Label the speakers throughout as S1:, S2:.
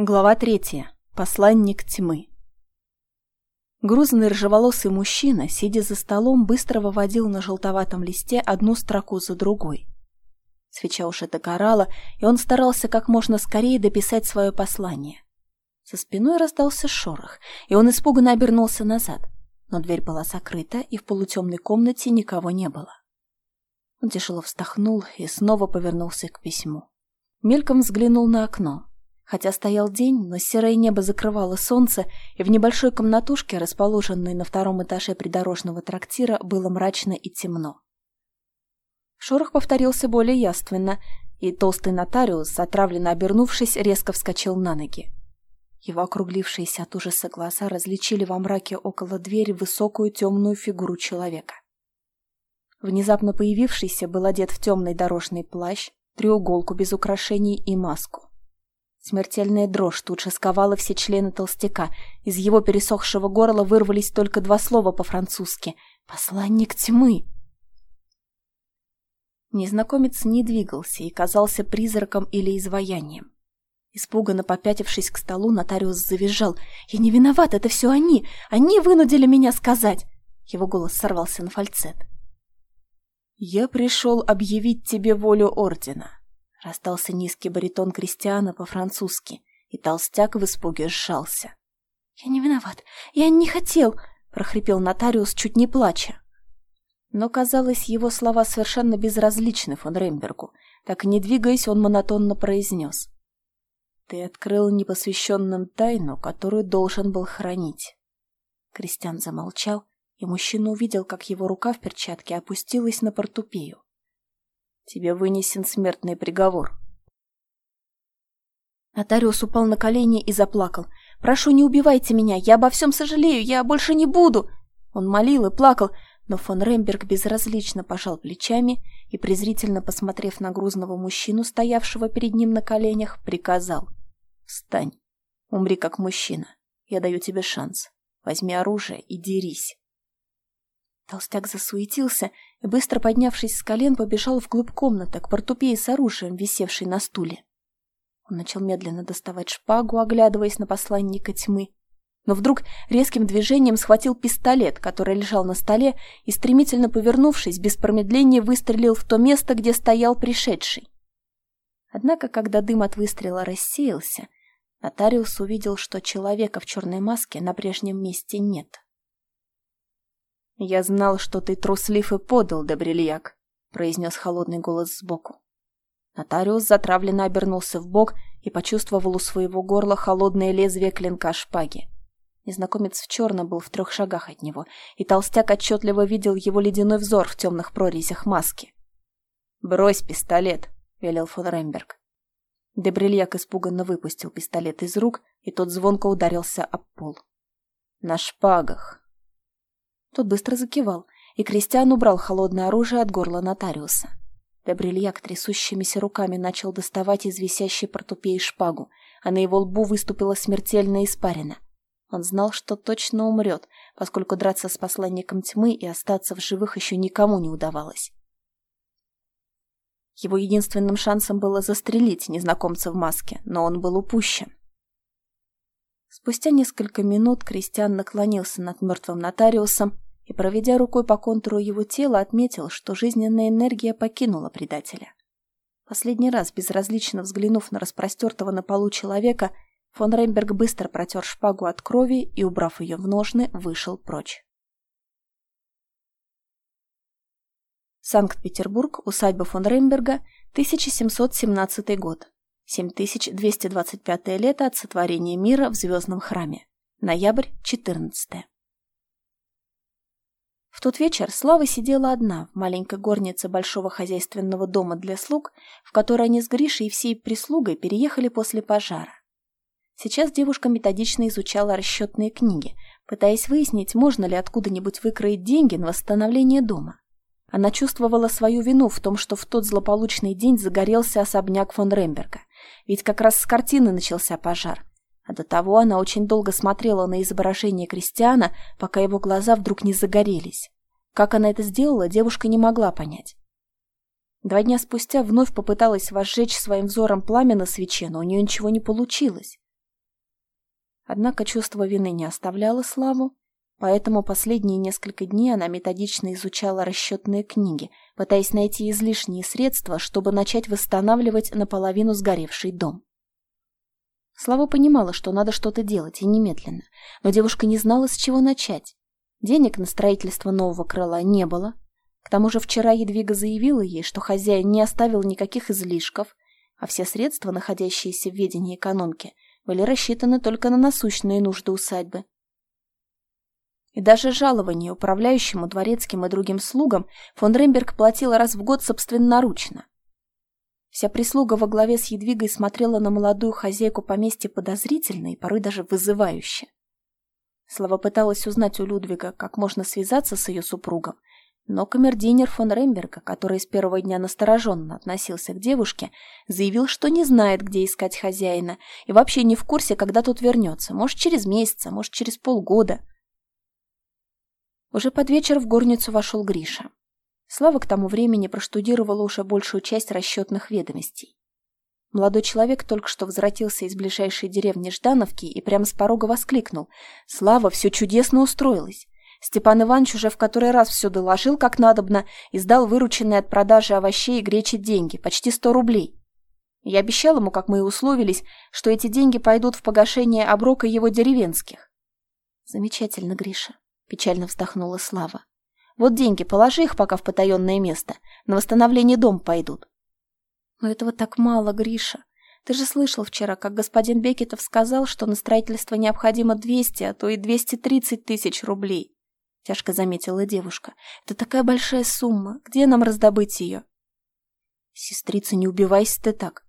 S1: Глава третья. Посланник тьмы. Грузный рыжеволосый мужчина, сидя за столом, быстро выводил на желтоватом листе одну строку за другой. Свеча уже догорала, и он старался как можно скорее дописать свое послание. За спиной раздался шорох, и он испуганно обернулся назад, но дверь была закрыта, и в полутемной комнате никого не было. Он тяжело вздохнул и снова повернулся к письму. Мельком взглянул на окно. Хотя стоял день, но серое небо закрывало солнце, и в небольшой комнатушке, расположенной на втором этаже придорожного трактира, было мрачно и темно. Шорох повторился более яственно, и толстый нотариус, отравленно обернувшись, резко вскочил на ноги. Его округлившиеся от ужаса глаза различили во мраке около двери высокую темную фигуру человека. Внезапно появившийся был одет в темный дорожный плащ, треуголку без украшений и маску. Смертельная дрожь тут же сковала все члены толстяка. Из его пересохшего горла вырвались только два слова по-французски. «Посланник тьмы!» Незнакомец не двигался и казался призраком или изваянием. Испуганно попятившись к столу, нотариус завизжал. «Я не виноват, это все они! Они вынудили меня сказать!» Его голос сорвался на фальцет. «Я пришел объявить тебе волю ордена. Раздался низкий баритон Кристиана по-французски, и толстяк в испуге сжался. «Я не виноват! Я не хотел!» — прохрипел нотариус, чуть не плача. Но, казалось, его слова совершенно безразличны фон Рембергу. Так не двигаясь, он монотонно произнес. «Ты открыл непосвященным тайну, которую должен был хранить». Кристиан замолчал, и мужчина увидел, как его рука в перчатке опустилась на портупею. Тебе вынесен смертный приговор. Нотариус упал на колени и заплакал. «Прошу, не убивайте меня, я обо всем сожалею, я больше не буду!» Он молил и плакал, но фон Ремберг безразлично пожал плечами и, презрительно посмотрев на грузного мужчину, стоявшего перед ним на коленях, приказал. «Встань, умри как мужчина, я даю тебе шанс. Возьми оружие и дерись». Толстяк засуетился и, быстро поднявшись с колен, побежал вглубь комнаты к портупее с оружием, висевшей на стуле. Он начал медленно доставать шпагу, оглядываясь на посланника тьмы, но вдруг резким движением схватил пистолет, который лежал на столе, и, стремительно повернувшись, без промедления выстрелил в то место, где стоял пришедший. Однако, когда дым от выстрела рассеялся, нотариус увидел, что человека в черной маске на прежнем месте нет. «Я знал, что ты труслив и подал, Добрильяк», — произнес холодный голос сбоку. Нотариус затравленно обернулся в бок и почувствовал у своего горла холодное лезвие клинка шпаги. Незнакомец в черном был в трех шагах от него, и толстяк отчетливо видел его ледяной взор в темных прорезях маски. «Брось пистолет», — велел фон Ремберг. Дебрильяк испуганно выпустил пистолет из рук, и тот звонко ударился об пол. «На шпагах», тот быстро закивал, и Кристиан убрал холодное оружие от горла нотариуса. Дебрильяк трясущимися руками начал доставать из висящей портупеи шпагу, а на его лбу выступила смертельная испарина. Он знал, что точно умрет, поскольку драться с посланником тьмы и остаться в живых еще никому не удавалось. Его единственным шансом было застрелить незнакомца в маске, но он был упущен. Спустя несколько минут Кристиан наклонился над мертвым нотариусом и, проведя рукой по контуру его тела, отметил, что жизненная энергия покинула предателя. Последний раз, безразлично взглянув на распростертого на полу человека, фон Ремберг быстро протер шпагу от крови и, убрав ее в ножны, вышел прочь. Санкт-Петербург, усадьба фон Ремберга, 1717 год. 7225 лето от сотворения мира в Звездном храме. Ноябрь 14. В тот вечер Слава сидела одна в маленькой горнице большого хозяйственного дома для слуг, в которой они с Гришей и всей прислугой переехали после пожара. Сейчас девушка методично изучала расчетные книги, пытаясь выяснить, можно ли откуда-нибудь выкроить деньги на восстановление дома. Она чувствовала свою вину в том, что в тот злополучный день загорелся особняк фон Ремберга. Ведь как раз с картины начался пожар. А до того она очень долго смотрела на изображение Кристиана, пока его глаза вдруг не загорелись. Как она это сделала, девушка не могла понять. Два дня спустя вновь попыталась возжечь своим взором пламя на свече, но у нее ничего не получилось. Однако чувство вины не оставляло Славу, поэтому последние несколько дней она методично изучала расчетные книги, пытаясь найти излишние средства, чтобы начать восстанавливать наполовину сгоревший дом. Слава понимала, что надо что-то делать, и немедленно, но девушка не знала, с чего начать. Денег на строительство нового крыла не было. К тому же вчера Едвига заявила ей, что хозяин не оставил никаких излишков, а все средства, находящиеся в ведении экономки, были рассчитаны только на насущные нужды усадьбы. И даже жалование управляющему дворецким и другим слугам фон Ремберг платил раз в год собственноручно. Вся прислуга во главе с Едвигой смотрела на молодую хозяйку поместья подозрительно и порой даже вызывающе. Слава пыталась узнать у Людвига, как можно связаться с ее супругом, но камердинер фон Ремберга, который с первого дня настороженно относился к девушке, заявил, что не знает, где искать хозяина, и вообще не в курсе, когда тот вернется, может, через месяц, а может, через полгода. Уже под вечер в горницу вошел Гриша. Слава к тому времени проштудировала уже большую часть расчетных ведомостей. Молодой человек только что возвратился из ближайшей деревни Ждановки и прямо с порога воскликнул. «Слава, все чудесно устроилось!» Степан Иванович уже в который раз все доложил, как надобно, и сдал вырученные от продажи овощей и гречи деньги, почти сто рублей. Я обещал ему, как мы и условились, что эти деньги пойдут в погашение оброка его деревенских. «Замечательно, Гриша», — печально вздохнула Слава. Вот деньги, положи их пока в потаенное место. На восстановление дом пойдут. Но этого так мало, Гриша. Ты же слышал вчера, как господин Бекетов сказал, что на строительство необходимо 200, а то и 230 тысяч рублей. Тяжко заметила девушка. Это такая большая сумма. Где нам раздобыть ее? Сестрица, не убивайся ты так.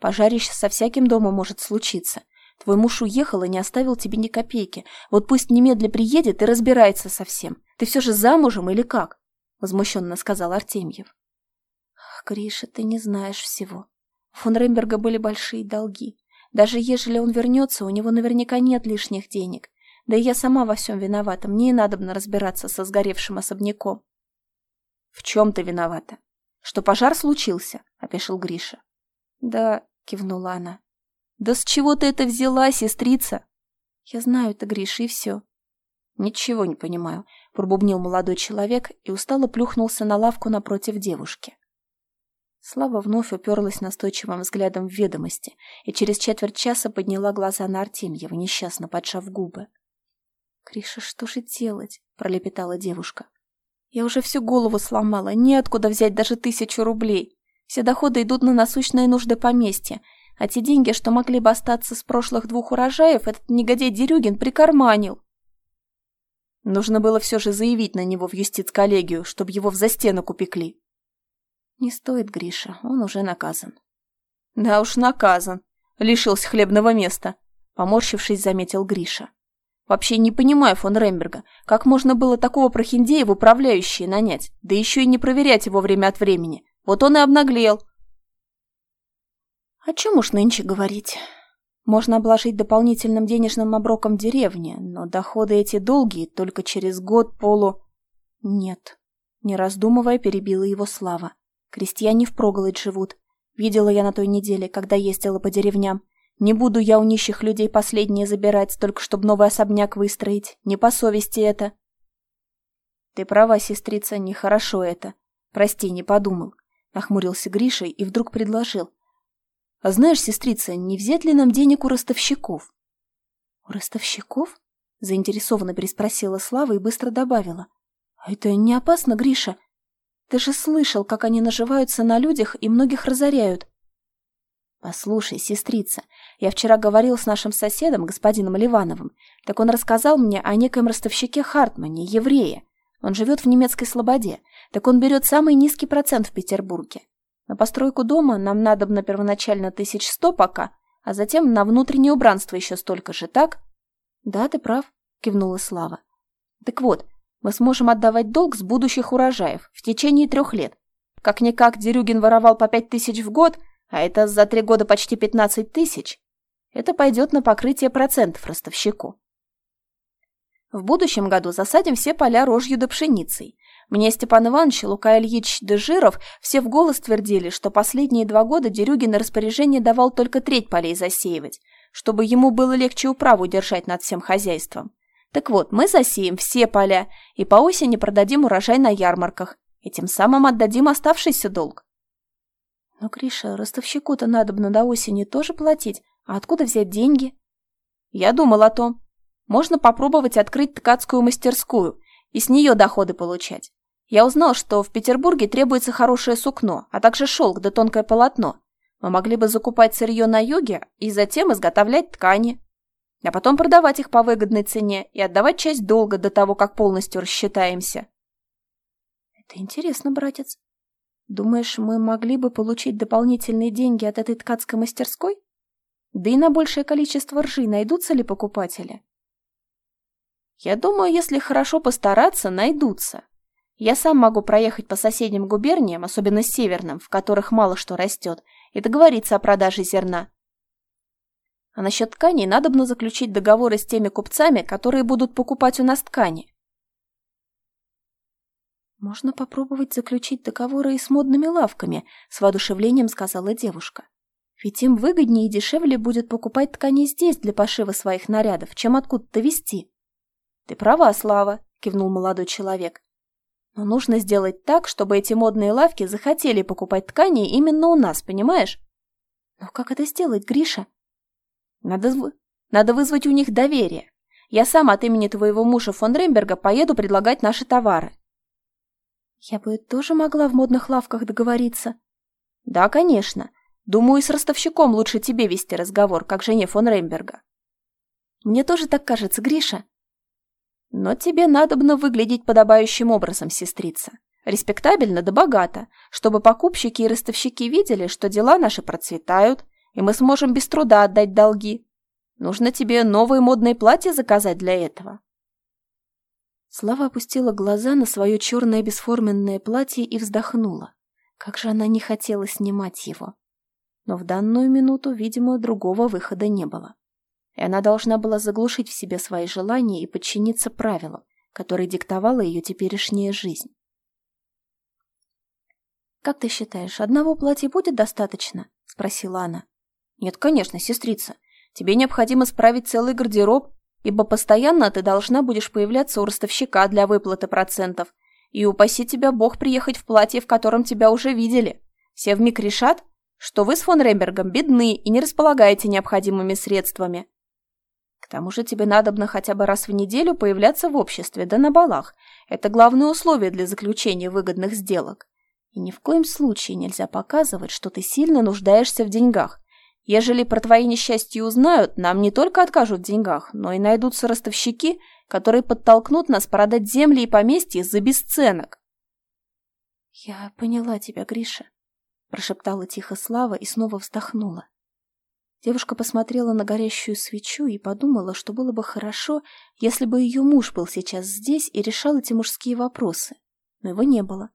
S1: Пожарище со всяким домом может случиться. Твой муж уехал и не оставил тебе ни копейки. Вот пусть немедля приедет и разбирается со всем. Ты все же замужем или как? Возмущенно сказал Артемьев. Гриша, ты не знаешь всего. У фон Ремберга были большие долги. Даже ежели он вернется, у него наверняка нет лишних денег. Да и я сама во всем виновата. Мне и надобно разбираться со сгоревшим особняком. — В чем ты виновата? Что пожар случился? — опешил Гриша. — Да, — кивнула она. «Да с чего ты это взяла, сестрица?» «Я знаю это, Гриша, и все». «Ничего не понимаю», — пробубнил молодой человек и устало плюхнулся на лавку напротив девушки. Слава вновь уперлась настойчивым взглядом в ведомости и через четверть часа подняла глаза на Артемьева, несчастно поджав губы. «Гриша, что же делать?» — пролепетала девушка. «Я уже всю голову сломала, неоткуда взять даже тысячу рублей. Все доходы идут на насущные нужды поместья, а те деньги, что могли бы остаться с прошлых двух урожаев, этот негодяй Дерюгин прикарманил. Нужно было все же заявить на него в юстиц-коллегию, чтобы его в застенок упекли. Не стоит, Гриша, он уже наказан. Да уж наказан. Лишился хлебного места. Поморщившись, заметил Гриша. Вообще не понимаю фон Ремберга, как можно было такого прохиндея в управляющие нанять, да еще и не проверять его время от времени. Вот он и обнаглел. О чем уж нынче говорить? Можно обложить дополнительным денежным оброком деревни, но доходы эти долгие, только через год-полу... Нет. Не раздумывая, перебила его Слава. Крестьяне впроголодь живут. Видела я на той неделе, когда ездила по деревням. Не буду я у нищих людей последнее забирать, только чтобы новый особняк выстроить. Не по совести это. Ты права, сестрица, нехорошо это. Прости, не подумал. Нахмурился Гриша и вдруг предложил. А знаешь, сестрица, не взять ли нам денег у ростовщиков? У ростовщиков? Заинтересованно переспросила Слава и быстро добавила. А это не опасно, Гриша? Ты же слышал, как они наживаются на людях и многих разоряют. Послушай, сестрица, я вчера говорил с нашим соседом, господином Ливановым. Так он рассказал мне о некоем ростовщике Хартмане, еврее. Он живет в немецкой слободе. Так он берет самый низкий процент в Петербурге. На постройку дома нам надо на первоначально тысяч сто пока, а затем на внутреннее убранство еще столько же, так? Да, ты прав, кивнула Слава. Так вот, мы сможем отдавать долг с будущих урожаев в течение трех лет. Как-никак Дерюгин воровал по пять тысяч в год, а это за три года почти пятнадцать тысяч. Это пойдет на покрытие процентов ростовщику. В будущем году засадим все поля рожью да пшеницей, мне Степан Иванович и Лука Ильич Дежиров все в голос твердили, что последние два года Дерюгин распоряжение давал только треть полей засеивать. чтобы ему было легче управу держать над всем хозяйством. Так вот, мы засеем все поля и по осени продадим урожай на ярмарках, и тем самым отдадим оставшийся долг. Но, Криша, ростовщику-то надобно до осени тоже платить, а откуда взять деньги? Я думал о том. Можно попробовать открыть ткацкую мастерскую и с нее доходы получать. Я узнал, что в Петербурге требуется хорошее сукно, а также шелк да тонкое полотно. Мы могли бы закупать сырье на юге и затем изготовлять ткани, а потом продавать их по выгодной цене и отдавать часть долга до того, как полностью рассчитаемся. Это интересно, братец. Думаешь, мы могли бы получить дополнительные деньги от этой ткацкой мастерской? Да и на большее количество ржи найдутся ли покупатели? Я думаю, если хорошо постараться, найдутся. Я сам могу проехать по соседним губерниям, особенно северным, в которых мало что растет, и договориться о продаже зерна. А насчет тканей надобно заключить договоры с теми купцами, которые будут покупать у нас ткани. «Можно попробовать заключить договоры и с модными лавками», — с воодушевлением сказала девушка. «Ведь им выгоднее и дешевле будет покупать ткани здесь для пошива своих нарядов, чем откуда-то везти». «Ты права, Слава», — кивнул молодой человек. Но нужно сделать так, чтобы эти модные лавки захотели покупать ткани именно у нас, понимаешь? Но как это сделать, Гриша? Надо, надо вызвать у них доверие. Я сам от имени твоего мужа фон Ремберга поеду предлагать наши товары. Я бы тоже могла в модных лавках договориться. Да, конечно. Думаю, с ростовщиком лучше тебе вести разговор, как жене фон Ремберга. Мне тоже так кажется, Гриша. Но тебе надобно выглядеть подобающим образом, сестрица. Респектабельно да богато, чтобы покупщики и ростовщики видели, что дела наши процветают, и мы сможем без труда отдать долги. Нужно тебе новые модные платья заказать для этого. Слава опустила глаза на свое черное бесформенное платье и вздохнула. Как же она не хотела снимать его. Но в данную минуту, видимо, другого выхода не было и она должна была заглушить в себе свои желания и подчиниться правилам, которые диктовала ее теперешняя жизнь. «Как ты считаешь, одного платья будет достаточно?» — спросила она. «Нет, конечно, сестрица. Тебе необходимо справить целый гардероб, ибо постоянно ты должна будешь появляться у ростовщика для выплаты процентов. И упаси тебя Бог приехать в платье, в котором тебя уже видели. Все вмиг решат, что вы с фон Рембергом бедны и не располагаете необходимыми средствами тому же тебе надобно хотя бы раз в неделю появляться в обществе, да на балах. Это главное условие для заключения выгодных сделок. И ни в коем случае нельзя показывать, что ты сильно нуждаешься в деньгах. Ежели про твои несчастья узнают, нам не только откажут в деньгах, но и найдутся ростовщики, которые подтолкнут нас продать земли и поместья за бесценок. «Я поняла тебя, Гриша», — прошептала тихо Слава и снова вздохнула. Девушка посмотрела на горящую свечу и подумала, что было бы хорошо, если бы ее муж был сейчас здесь и решал эти мужские вопросы. Но его не было,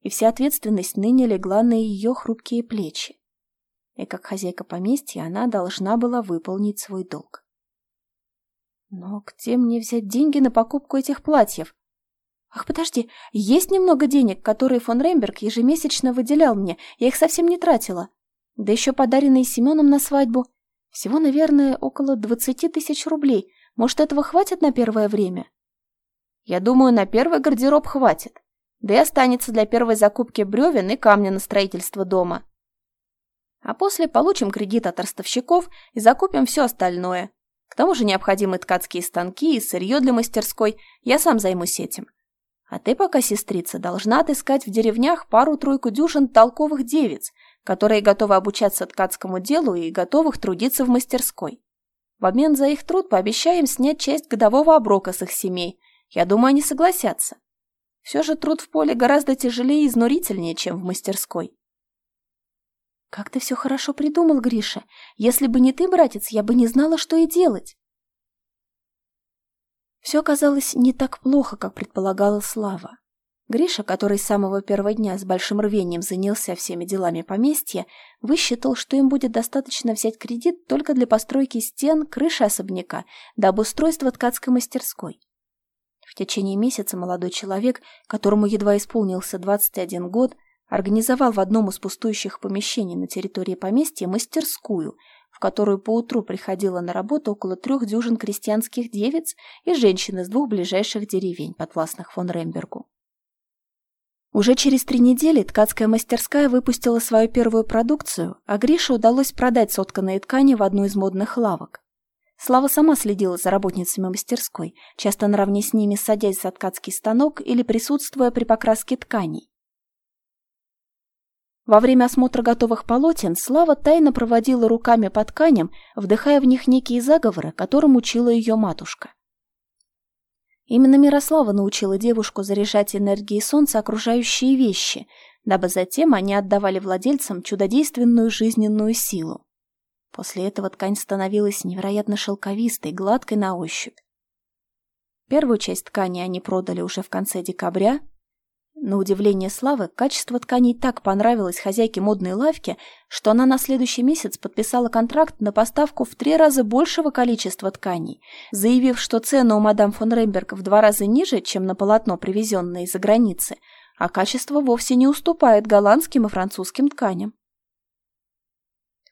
S1: и вся ответственность ныне легла на ее хрупкие плечи. И как хозяйка поместья она должна была выполнить свой долг. Но где мне взять деньги на покупку этих платьев? Ах, подожди, есть немного денег, которые фон Ремберг ежемесячно выделял мне, я их совсем не тратила. Да еще подаренные Семеном на свадьбу. Всего, наверное, около двадцати тысяч рублей. Может, этого хватит на первое время? Я думаю, на первый гардероб хватит. Да и останется для первой закупки бревен и камня на строительство дома. А после получим кредит от ростовщиков и закупим все остальное. К тому же необходимы ткацкие станки и сырье для мастерской. Я сам займусь этим. А ты пока, сестрица, должна отыскать в деревнях пару-тройку дюжин толковых девиц, которые готовы обучаться ткацкому делу и готовых трудиться в мастерской. В обмен за их труд пообещаем снять часть годового оброка с их семей. Я думаю, они согласятся. Все же труд в поле гораздо тяжелее и изнурительнее, чем в мастерской. «Как ты все хорошо придумал, Гриша. Если бы не ты, братец, я бы не знала, что и делать». Все оказалось не так плохо, как предполагала Слава. Гриша, который с самого первого дня с большим рвением занялся всеми делами поместья, высчитал, что им будет достаточно взять кредит только для постройки стен, крыши особняка до обустройства ткацкой мастерской. В течение месяца молодой человек, которому едва исполнился 21 год, организовал в одном из пустующих помещений на территории поместья мастерскую, в которую поутру приходило на работу около трех дюжин крестьянских девиц и женщин из двух ближайших деревень, подвластных фон Рембергу. Уже через три недели ткацкая мастерская выпустила свою первую продукцию, а Грише удалось продать сотканные ткани в одну из модных лавок. Слава сама следила за работницами мастерской, часто наравне с ними садясь за ткацкий станок или присутствуя при покраске тканей. Во время осмотра готовых полотен Слава тайно проводила руками по тканям, вдыхая в них некие заговоры, которым учила ее матушка. Именно Мирослава научила девушку заряжать энергией солнца окружающие вещи, дабы затем они отдавали владельцам чудодейственную жизненную силу. После этого ткань становилась невероятно шелковистой, гладкой на ощупь. Первую часть ткани они продали уже в конце декабря, на удивление Славы, качество тканей так понравилось хозяйке модной лавки, что она на следующий месяц подписала контракт на поставку в три раза большего количества тканей, заявив, что цены у мадам фон Ремберг в два раза ниже, чем на полотно, привезенное из-за границы, а качество вовсе не уступает голландским и французским тканям.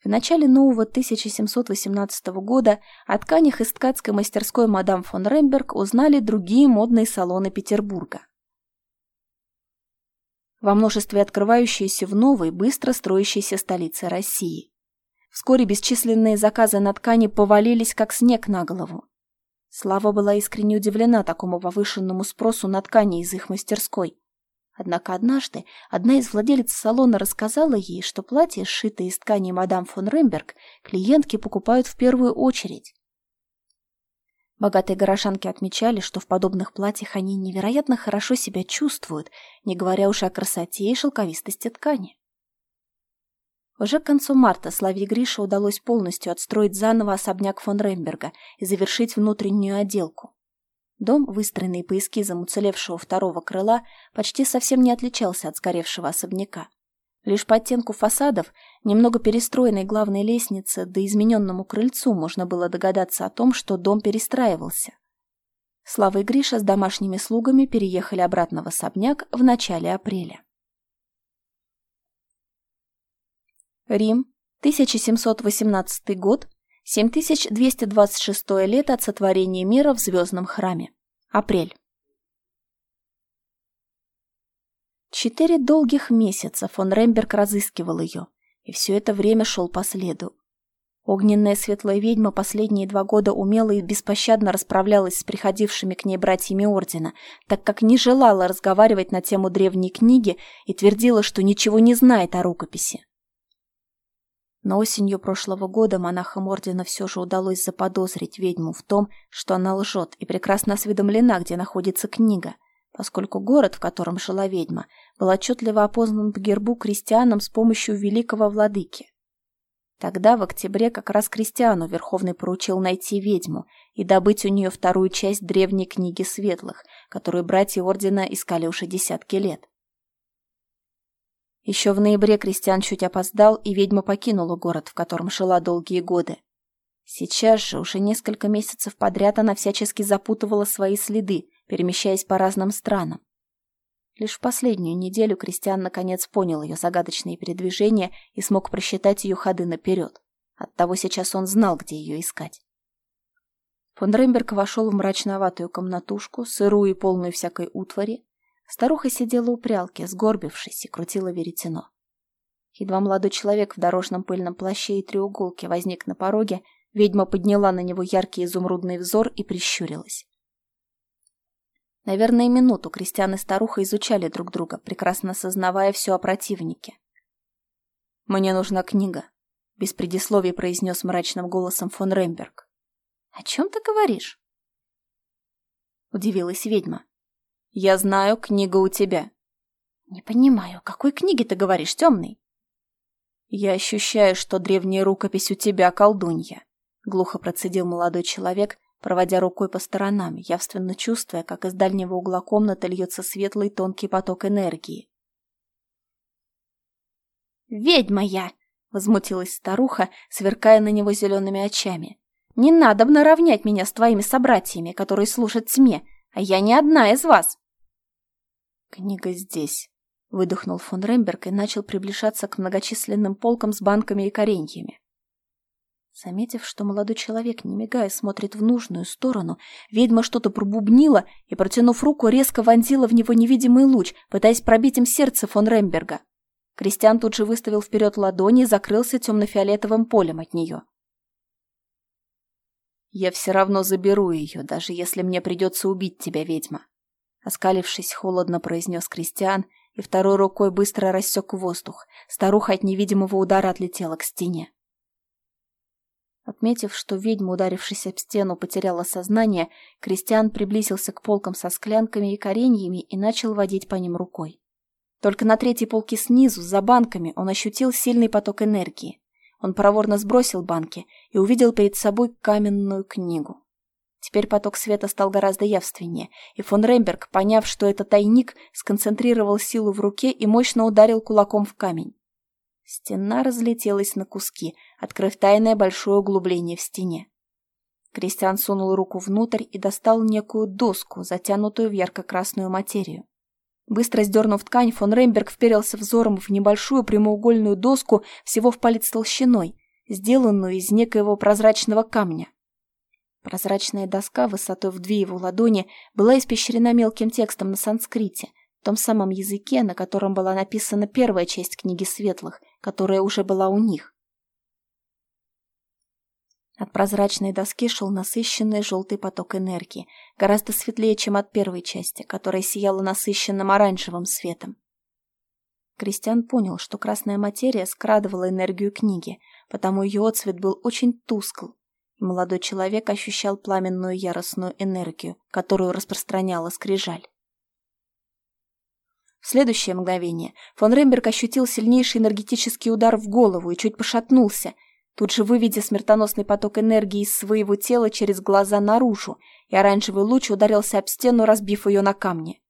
S1: В начале нового 1718 года о тканях из ткацкой мастерской мадам фон Ремберг узнали другие модные салоны Петербурга во множестве открывающейся в новой, быстро строящейся столице России. Вскоре бесчисленные заказы на ткани повалились, как снег на голову. Слава была искренне удивлена такому повышенному спросу на ткани из их мастерской. Однако однажды одна из владелец салона рассказала ей, что платье, сшитое из ткани мадам фон Ремберг, клиентки покупают в первую очередь. Богатые горожанки отмечали, что в подобных платьях они невероятно хорошо себя чувствуют, не говоря уж о красоте и шелковистости ткани. Уже к концу марта Славе Грише удалось полностью отстроить заново особняк фон Ремберга и завершить внутреннюю отделку. Дом, выстроенный по эскизам уцелевшего второго крыла, почти совсем не отличался от сгоревшего особняка. Лишь по оттенку фасадов, немного перестроенной главной лестницы да измененному крыльцу можно было догадаться о том, что дом перестраивался. Слава и Гриша с домашними слугами переехали обратно в особняк в начале апреля. Рим, 1718 год, 7226 лет от сотворения мира в Звездном храме. Апрель. Четыре долгих месяца фон Ремберг разыскивал ее, и все это время шел по следу. Огненная светлая ведьма последние два года умело и беспощадно расправлялась с приходившими к ней братьями Ордена, так как не желала разговаривать на тему древней книги и твердила, что ничего не знает о рукописи. Но осенью прошлого года монахам Ордена все же удалось заподозрить ведьму в том, что она лжет и прекрасно осведомлена, где находится книга, поскольку город, в котором жила ведьма, был отчетливо опознан по гербу крестьянам с помощью великого владыки. Тогда, в октябре, как раз крестьяну Верховный поручил найти ведьму и добыть у нее вторую часть древней книги светлых, которую братья Ордена искали уже десятки лет. Еще в ноябре крестьян чуть опоздал, и ведьма покинула город, в котором жила долгие годы. Сейчас же, уже несколько месяцев подряд, она всячески запутывала свои следы, перемещаясь по разным странам. Лишь в последнюю неделю Кристиан наконец понял ее загадочные передвижения и смог просчитать ее ходы наперед. Оттого сейчас он знал, где ее искать. Фон Ремберг вошел в мрачноватую комнатушку, сырую и полную всякой утвари. Старуха сидела у прялки, сгорбившись, и крутила веретено. Едва молодой человек в дорожном пыльном плаще и треуголке возник на пороге, ведьма подняла на него яркий изумрудный взор и прищурилась. Наверное, минуту крестьян и старуха изучали друг друга, прекрасно осознавая все о противнике. «Мне нужна книга», — без предисловий произнес мрачным голосом фон Ремберг. «О чем ты говоришь?» Удивилась ведьма. «Я знаю, книга у тебя». «Не понимаю, какой книге ты говоришь, темный?» «Я ощущаю, что древняя рукопись у тебя, колдунья», — глухо процедил молодой человек, проводя рукой по сторонам, явственно чувствуя, как из дальнего угла комнаты льется светлый тонкий поток энергии. «Ведьма я!» — возмутилась старуха, сверкая на него зелеными очами. «Не надо наравнять меня с твоими собратьями, которые служат тьме, а я не одна из вас!» «Книга здесь», — выдохнул фон Ремберг и начал приближаться к многочисленным полкам с банками и кореньями. Заметив, что молодой человек, не мигая, смотрит в нужную сторону, ведьма что-то пробубнила и, протянув руку, резко вонзила в него невидимый луч, пытаясь пробить им сердце фон Ремберга. Кристиан тут же выставил вперед ладони и закрылся темно-фиолетовым полем от нее. «Я все равно заберу ее, даже если мне придется убить тебя, ведьма», Оскалившись, холодно произнес Кристиан и второй рукой быстро рассек воздух. Старуха от невидимого удара отлетела к стене. Отметив, что ведьма, ударившись об стену, потеряла сознание, Кристиан приблизился к полкам со склянками и кореньями и начал водить по ним рукой. Только на третьей полке снизу, за банками, он ощутил сильный поток энергии. Он проворно сбросил банки и увидел перед собой каменную книгу. Теперь поток света стал гораздо явственнее, и фон Ремберг, поняв, что это тайник, сконцентрировал силу в руке и мощно ударил кулаком в камень. Стена разлетелась на куски, открыв тайное большое углубление в стене. Кристиан сунул руку внутрь и достал некую доску, затянутую в ярко-красную материю. Быстро сдернув ткань, фон Ремберг вперился взором в небольшую прямоугольную доску всего в палец толщиной, сделанную из некоего прозрачного камня. Прозрачная доска высотой в две его ладони была испещрена мелким текстом на санскрите, том самом языке, на котором была написана первая часть книги Светлых, которая уже была у них. От прозрачной доски шел насыщенный желтый поток энергии, гораздо светлее, чем от первой части, которая сияла насыщенным оранжевым светом. Кристиан понял, что красная материя скрадывала энергию книги, потому ее отцвет был очень тускл, и молодой человек ощущал пламенную яростную энергию, которую распространяла скрижаль. В следующее мгновение фон Ремберг ощутил сильнейший энергетический удар в голову и чуть пошатнулся, тут же выведя смертоносный поток энергии из своего тела через глаза наружу, и оранжевый луч ударился об стену, разбив ее на камни.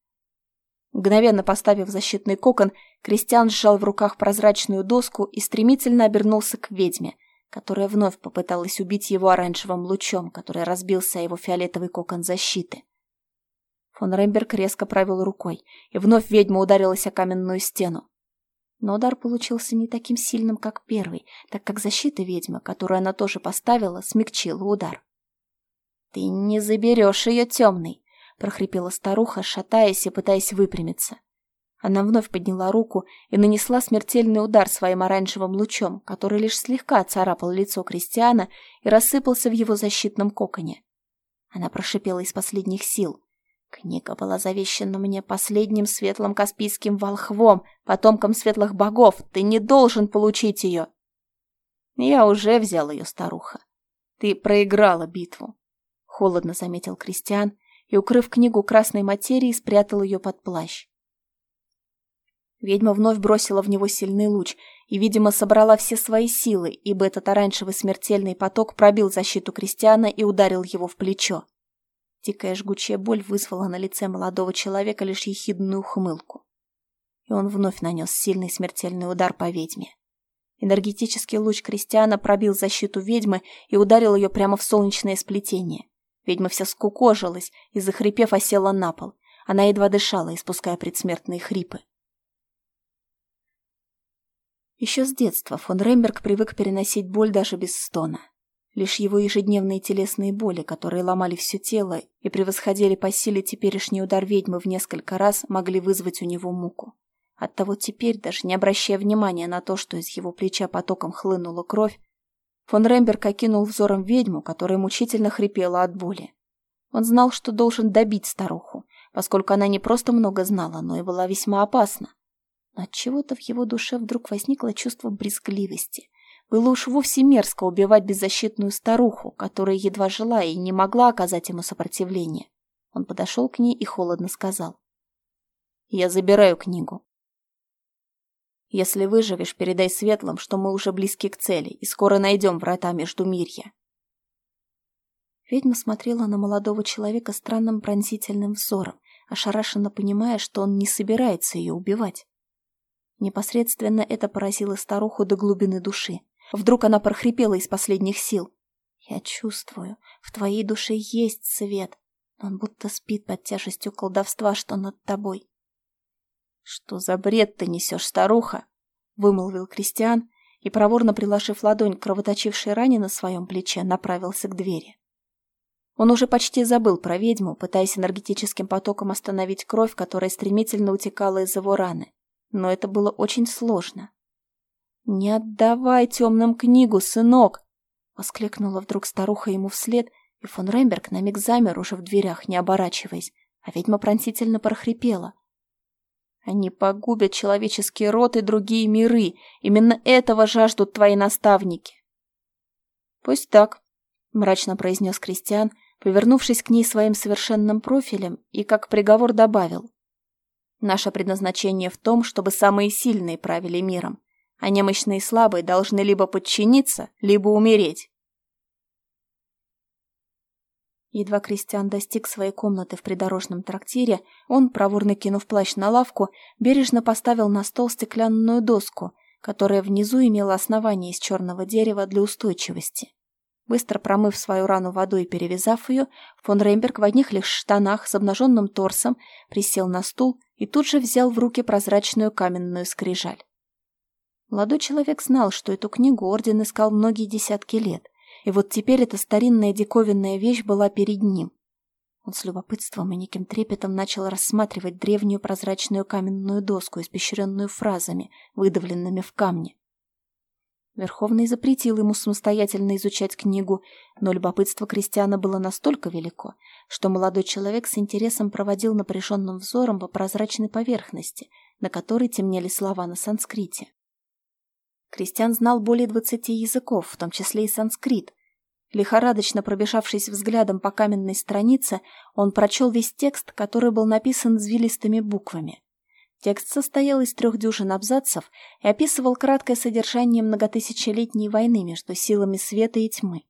S1: Мгновенно поставив защитный кокон, Кристиан сжал в руках прозрачную доску и стремительно обернулся к ведьме, которая вновь попыталась убить его оранжевым лучом, который разбился о его фиолетовый кокон защиты. Фон Ремберг резко провел рукой, и вновь ведьма ударилась о каменную стену. Но удар получился не таким сильным, как первый, так как защита ведьмы, которую она тоже поставила, смягчила удар. «Ты не заберешь ее, темный!» — прохрипела старуха, шатаясь и пытаясь выпрямиться. Она вновь подняла руку и нанесла смертельный удар своим оранжевым лучом, который лишь слегка царапал лицо Кристиана и рассыпался в его защитном коконе. Она прошипела из последних сил. Книга была завещана мне последним светлым каспийским волхвом, потомком светлых богов. Ты не должен получить ее. Я уже взял ее, старуха. Ты проиграла битву. Холодно заметил Кристиан и, укрыв книгу красной материи, спрятал ее под плащ. Ведьма вновь бросила в него сильный луч и, видимо, собрала все свои силы, ибо этот оранжевый смертельный поток пробил защиту Кристиана и ударил его в плечо. Дикая жгучая боль вызвала на лице молодого человека лишь ехидную ухмылку. И он вновь нанес сильный смертельный удар по ведьме. Энергетический луч Кристиана пробил защиту ведьмы и ударил ее прямо в солнечное сплетение. Ведьма вся скукожилась и, захрипев, осела на пол. Она едва дышала, испуская предсмертные хрипы. Еще с детства фон Ремберг привык переносить боль даже без стона. Лишь его ежедневные телесные боли, которые ломали все тело и превосходили по силе теперешний удар ведьмы в несколько раз, могли вызвать у него муку. Оттого теперь, даже не обращая внимания на то, что из его плеча потоком хлынула кровь, фон Ремберг окинул взором ведьму, которая мучительно хрипела от боли. Он знал, что должен добить старуху, поскольку она не просто много знала, но и была весьма опасна. Но отчего-то в его душе вдруг возникло чувство брезгливости, было уж вовсе мерзко убивать беззащитную старуху, которая едва жила и не могла оказать ему сопротивление. Он подошел к ней и холодно сказал. «Я забираю книгу. Если выживешь, передай светлым, что мы уже близки к цели и скоро найдем врата между мирья». Ведьма смотрела на молодого человека странным пронзительным взором, ошарашенно понимая, что он не собирается ее убивать. Непосредственно это поразило старуху до глубины души. Вдруг она прохрипела из последних сил. «Я чувствую, в твоей душе есть свет, он будто спит под тяжестью колдовства, что над тобой». «Что за бред ты несешь, старуха?» — вымолвил Кристиан, и, проворно приложив ладонь к кровоточившей ране на своем плече, направился к двери. Он уже почти забыл про ведьму, пытаясь энергетическим потоком остановить кровь, которая стремительно утекала из его раны. Но это было очень сложно. «Не отдавай темным книгу, сынок!» — воскликнула вдруг старуха ему вслед, и фон Ремберг на миг замер уже в дверях, не оборачиваясь, а ведьма пронзительно прохрипела. «Они погубят человеческий род и другие миры. Именно этого жаждут твои наставники». «Пусть так», — мрачно произнес Кристиан, повернувшись к ней своим совершенным профилем и как приговор добавил. «Наше предназначение в том, чтобы самые сильные правили миром, а немощные и слабые должны либо подчиниться, либо умереть». Едва Кристиан достиг своей комнаты в придорожном трактире, он, проворно кинув плащ на лавку, бережно поставил на стол стеклянную доску, которая внизу имела основание из черного дерева для устойчивости. Быстро промыв свою рану водой и перевязав ее, фон Рейнберг в одних лишь штанах с обнаженным торсом присел на стул и тут же взял в руки прозрачную каменную скрижаль. Молодой человек знал, что эту книгу орден искал многие десятки лет, и вот теперь эта старинная диковинная вещь была перед ним. Он с любопытством и неким трепетом начал рассматривать древнюю прозрачную каменную доску, испещренную фразами, выдавленными в камне. Верховный запретил ему самостоятельно изучать книгу, но любопытство крестьяна было настолько велико, что молодой человек с интересом проводил напряженным взором по прозрачной поверхности, на которой темнели слова на санскрите. Крестьян знал более двадцати языков, в том числе и санскрит. Лихорадочно пробежавшись взглядом по каменной странице, он прочел весь текст, который был написан звилистыми буквами. Текст состоял из трех дюжин абзацев и описывал краткое содержание многотысячелетней войны между силами света и тьмы.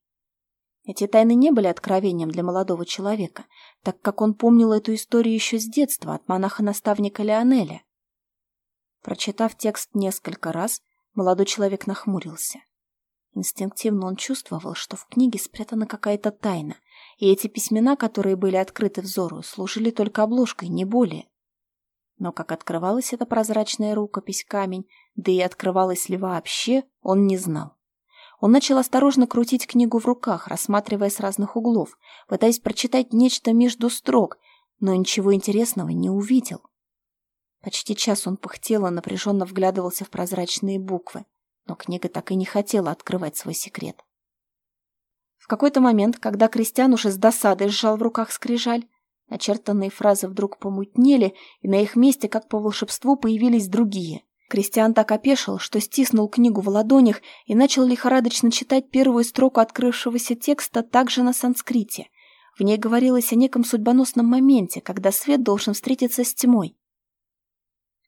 S1: Эти тайны не были откровением для молодого человека, так как он помнил эту историю еще с детства от монаха-наставника Леонеля. Прочитав текст несколько раз, молодой человек нахмурился. Инстинктивно он чувствовал, что в книге спрятана какая-то тайна, и эти письмена, которые были открыты взору, служили только обложкой, не более. Но как открывалась эта прозрачная рукопись камень, да и открывалась ли вообще, он не знал. Он начал осторожно крутить книгу в руках, рассматривая с разных углов, пытаясь прочитать нечто между строк, но ничего интересного не увидел. Почти час он пыхтел и напряженно вглядывался в прозрачные буквы, но книга так и не хотела открывать свой секрет. В какой-то момент, когда Кристиан уже с досадой сжал в руках скрижаль, Начертанные фразы вдруг помутнели, и на их месте, как по волшебству, появились другие. Кристиан так опешил, что стиснул книгу в ладонях и начал лихорадочно читать первую строку открывшегося текста также на санскрите. В ней говорилось о неком судьбоносном моменте, когда свет должен встретиться с тьмой.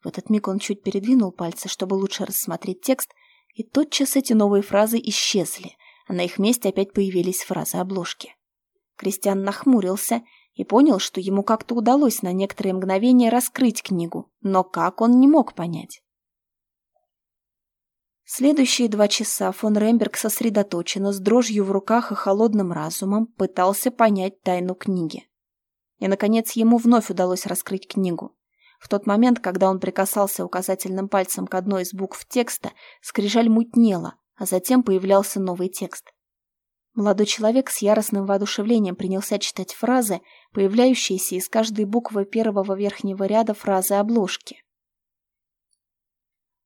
S1: В этот миг он чуть передвинул пальцы, чтобы лучше рассмотреть текст, и тотчас эти новые фразы исчезли, а на их месте опять появились фразы обложки. Кристиан нахмурился и понял, что ему как-то удалось на некоторые мгновения раскрыть книгу, но как он не мог понять. Следующие два часа фон Ремберг сосредоточенно, с дрожью в руках и холодным разумом пытался понять тайну книги. И, наконец, ему вновь удалось раскрыть книгу. В тот момент, когда он прикасался указательным пальцем к одной из букв текста, скрижаль мутнела, а затем появлялся новый текст. Молодой человек с яростным воодушевлением принялся читать фразы, появляющиеся из каждой буквы первого верхнего ряда фразы обложки.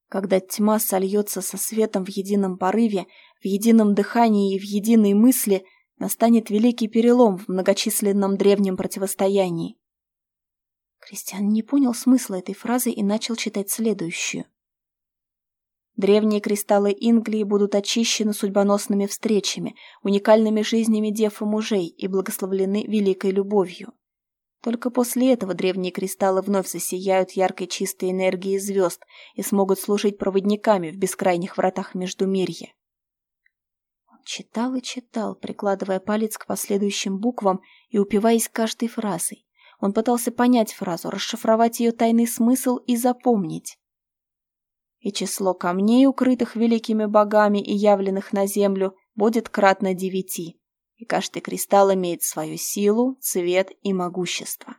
S1: Когда тьма сольется со светом в едином порыве, в едином дыхании и в единой мысли, настанет великий перелом в многочисленном древнем противостоянии. Кристиан не понял смысла этой фразы и начал читать следующую. Древние кристаллы Инглии будут очищены судьбоносными встречами, уникальными жизнями дев и мужей и благословлены великой любовью. Только после этого древние кристаллы вновь засияют яркой чистой энергией звезд и смогут служить проводниками в бескрайних вратах Междумирья. Он читал и читал, прикладывая палец к последующим буквам и упиваясь каждой фразой. Он пытался понять фразу, расшифровать ее тайный смысл и запомнить и число камней, укрытых великими богами и явленных на землю, будет кратно девяти, и каждый кристалл имеет свою силу, цвет и могущество.